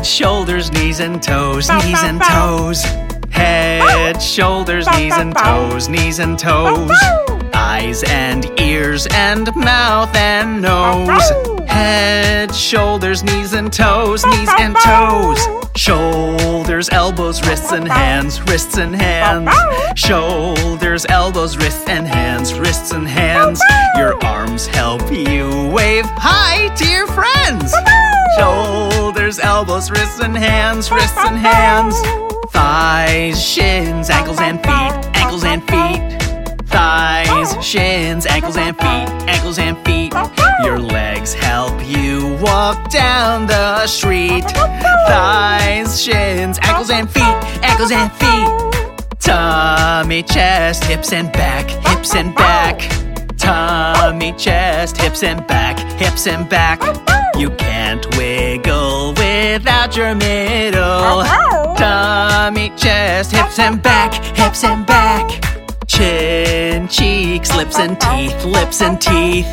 Head, shoulders, knees and toes, knees and toes. Head, shoulders, knees and toes, knees and toes. Eyes and ears and mouth and nose. Head, shoulders, knees and toes, knees and toes. Shoulders, elbows, wrists and hands, wrists and hands. Shoulders, elbows, wrists and hands, wrists and hands. Your arms help you wave hi to your friends. Shoulders, elbows, wrists and hands, wrists and hands. Thighs, shins, ankles and feet, ankles and feet. Thighs, shins, ankles and feet, ankles and feet. Your legs help you walk down the street. Thighs, shins, ankles and feet, ankles and feet. Tummy, chest, hips and back, hips and back. Tummy, chest, hips and back, hips and back. You can't wiggle without your middle. Tummy, chest, hips and back, hips and back. Chin, cheeks, lips and teeth, lips and teeth.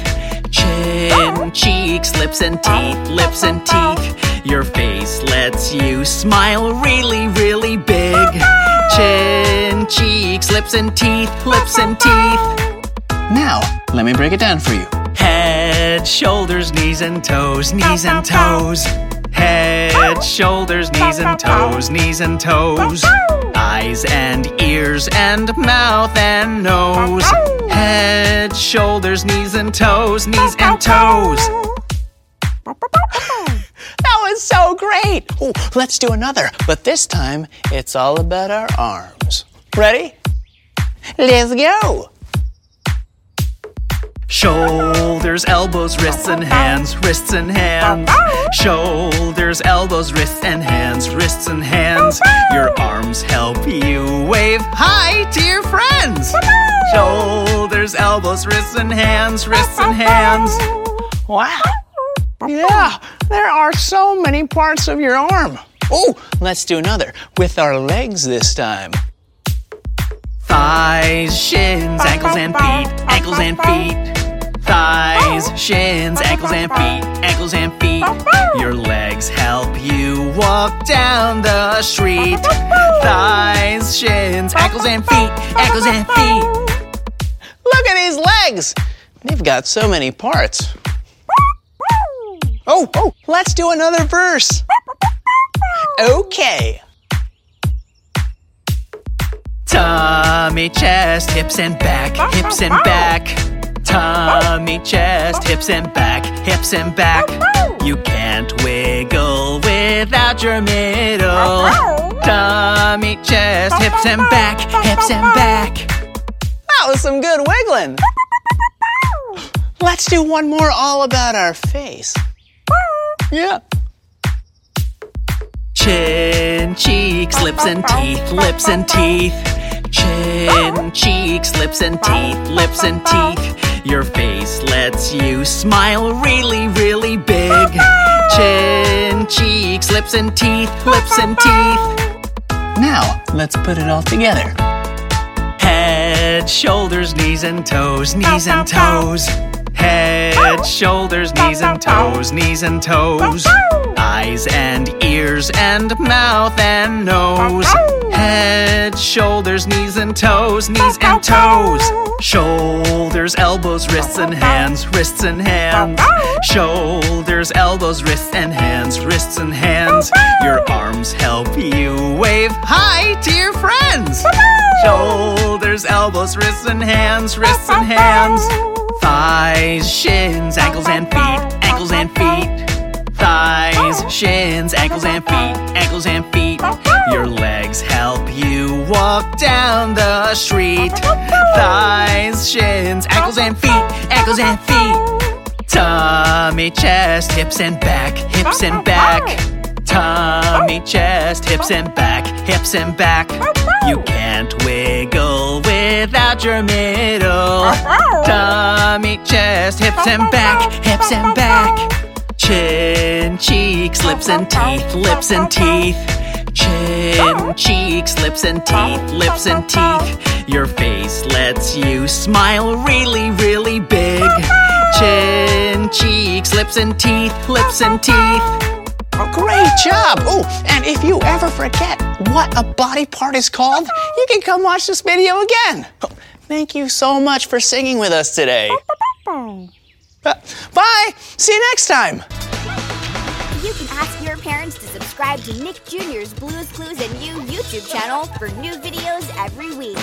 Chin, cheeks, lips and teeth, lips and teeth. Your face lets you smile really, really big. Chin, cheeks, lips and teeth, lips and teeth. Now, let me break it down for you. Head, shoulders, knees and toes, knees and toes. Head, shoulders, knees and toes, knees and toes. Eyes and ears and mouth and nose. Head, shoulders, knees and toes, knees and toes. That was so great! Ooh, let's do another, but this time it's all about our arms. Ready? Let's go! Shoulders, elbows, wrists and hands, wrists and hands. Shoulders, elbows, wrists and hands, wrists and hands. Your arms help you wave hi to your friends. Shoulders, elbows, wrists and hands, wrists and hands. Wow. Yeah, there are so many parts of your arm. Oh, let's do another with our legs this time. Thighs, shins, ankles and feet, ankles and feet. Thighs, shins, ankles and feet, ankles and feet. Your legs help you walk down the street. Thighs, shins, ankles and feet, ankles and feet. Look at these legs! They've got so many parts. Oh, oh, let's do another verse. Okay. Tummy, chest, hips and back, hips and back. Tummy, chest, hips and back, hips and back. You can't wiggle without your middle. Tummy, chest, hips and back, hips and back. That was some good wiggling. Let's do one more all about our face. Yeah. Chin, cheeks, lips and teeth, lips and teeth. Chin, cheeks, lips and teeth, lips and teeth. Your face lets you smile really, really big. Chin, cheeks, lips and teeth, lips and teeth. Now, let's put it all together. Head, shoulders, knees and toes, knees and toes. Head, shoulders, knees and toes, knees and toes. Eyes and ears and mouth and nose. Head, shoulders, knees and toes, knees and toes. Shoulders, elbows, wrists and hands, wrists and hands. Shoulders, elbows, wrists and hands, wrists and hands. Your arms help you wave hi to your friends. Shoulders, elbows, wrists and hands, wrists and hands. Thighs, shins, ankles and feet, ankles and feet. Thighs, shins, ankles and feet, ankles and feet. Your legs help you walk down the street. Thighs, shins, ankles and feet, ankles and feet. Tummy, chest, hips and back, hips and back. Tummy, chest, hips and back, hips and back. You can't wiggle without your middle. Tummy, chest, hips and back, hips and back. Chin, cheeks, lips and teeth, lips and teeth. Chin, cheeks, lips and teeth, lips and teeth. Your face lets you smile really, really big. Chin, cheeks, lips and teeth, lips and teeth. Oh, great! job. Oh, and if you ever forget what a body part is called, you can come watch this video again. Thank you so much for singing with us today. Uh, bye. See you next time. You can ask your parents to subscribe to Nick Jr.'s Blues Clues and You YouTube channel for new videos every week.